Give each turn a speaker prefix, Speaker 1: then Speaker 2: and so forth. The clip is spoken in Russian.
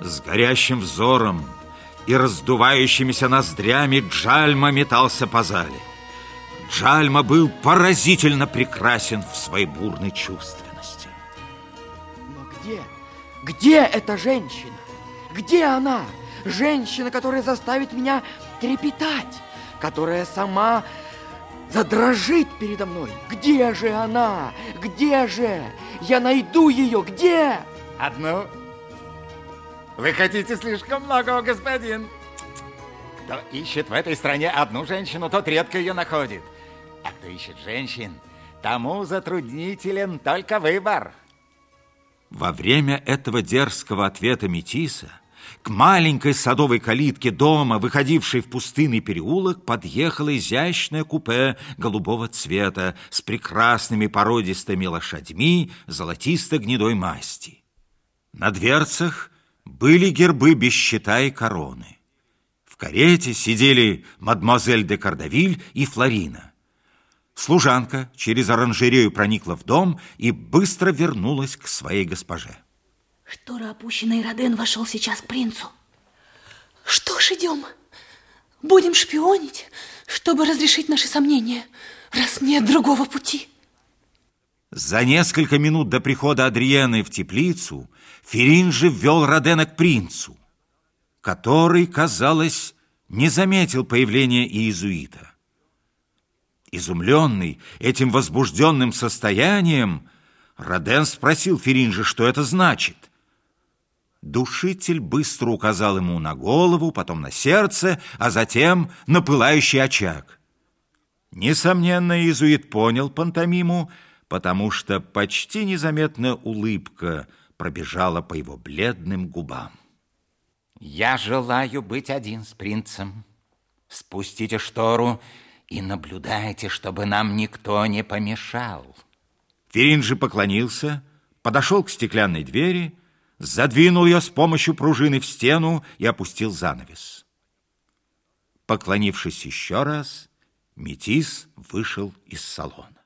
Speaker 1: С горящим взором и раздувающимися ноздрями Джальма метался по зале. Джальма был поразительно прекрасен в своей бурной чувственности.
Speaker 2: Но где, где эта женщина? Где она? Женщина, которая заставит меня трепетать, которая сама задрожит передо мной. Где же она? Где же? Я найду ее. Где?
Speaker 3: Одну? Вы хотите слишком многого, господин. Кто ищет в этой стране одну женщину, тот редко ее находит. А кто ищет женщин, тому затруднителен только выбор.
Speaker 1: Во время этого дерзкого ответа Метиса к маленькой садовой калитке дома, выходившей в пустынный переулок, подъехало изящное купе голубого цвета с прекрасными породистыми лошадьми золотисто-гнедой масти. На дверцах были гербы без щита и короны. В карете сидели мадемуазель де Кардавиль и Флорина. Служанка через оранжерею проникла в дом и быстро вернулась к своей госпоже.
Speaker 4: Штора опущена, и Роден вошел сейчас к принцу. Что ж, идем. Будем шпионить, чтобы разрешить наши сомнения, раз нет другого пути.
Speaker 1: За несколько минут до прихода Адриены в теплицу Ферин же ввел Родена к принцу, который, казалось, не заметил появления иезуита. Изумленный этим возбужденным состоянием, Роден спросил Феринжа, что это значит. Душитель быстро указал ему на голову, потом на сердце, а затем на пылающий очаг. Несомненно, иезуит понял пантомиму, потому что почти незаметная улыбка пробежала по его бледным губам.
Speaker 3: Я желаю быть один с принцем. Спустите штору и наблюдайте, чтобы нам никто не помешал.
Speaker 1: Ферин же поклонился, подошел к стеклянной двери, задвинул ее с помощью пружины в стену и опустил занавес. Поклонившись еще раз, Метис вышел из салона.